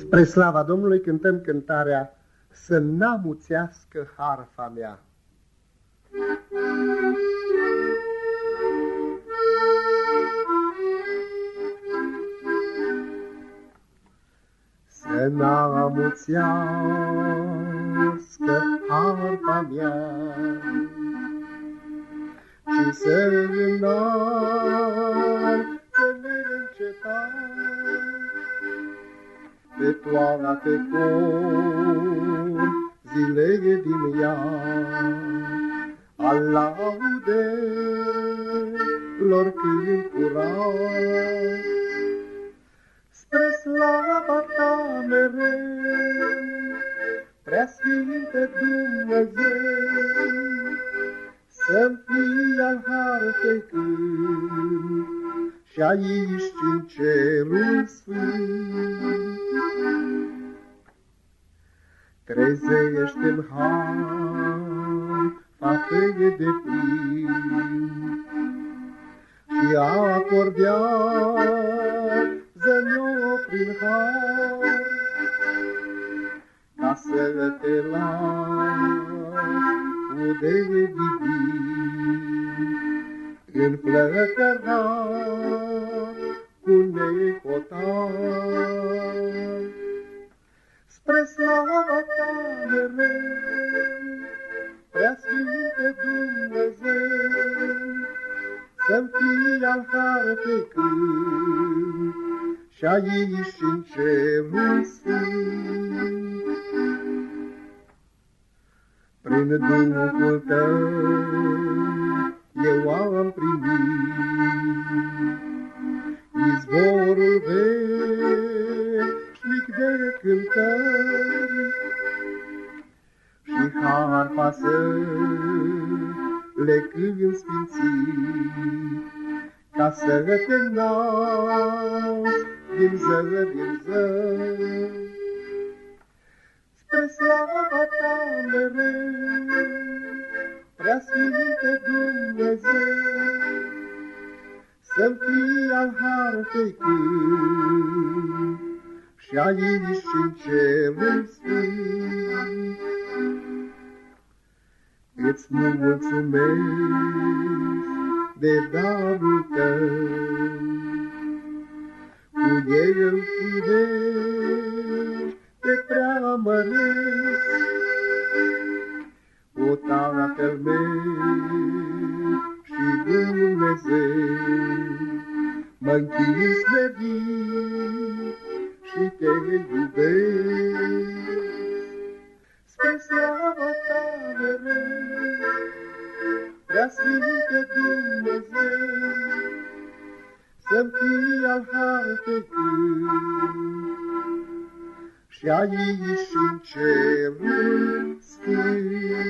Spre slava Domnului cântăm cântarea Să n-amuțească harfa mea. Să n-amuțească harfa mea, Ci să înalțe pe toate cor zile din ea, al laudelor când curat. Spre slava ta mereu, prea sfinte Dumnezeu, să-mi fii al hartei când, și aici în cerul sfânt. Trezește-n har, fapte de plin, și acordează-mi-o prin har, ca să te laude divin, în plăcăra cu necotar spre slava ta mereu, prea sfinte Dumnezeu, să-mi fii al hartei când, și aici în cerul sfânt. Prin Duhul tău eu am primit izvorul veșnic de cântări și harpa să le cânt sfinții, ca să te nasc din zăr, din zăr. Spre slava ta mereu, prea sfinte Dumnezeu, să-mi fii al hartei când, și aici în cerul sfânt. Îți mulțumesc de darul tău, cu el pudești te preamăresc, o Tatăl meu și Dumnezeu, mă-nchin smerit și te iubesc. Spre slava ta mereu, prea sfinte Dumnezeu, să-mi fii al hartei când, și aici în cerul sfânt.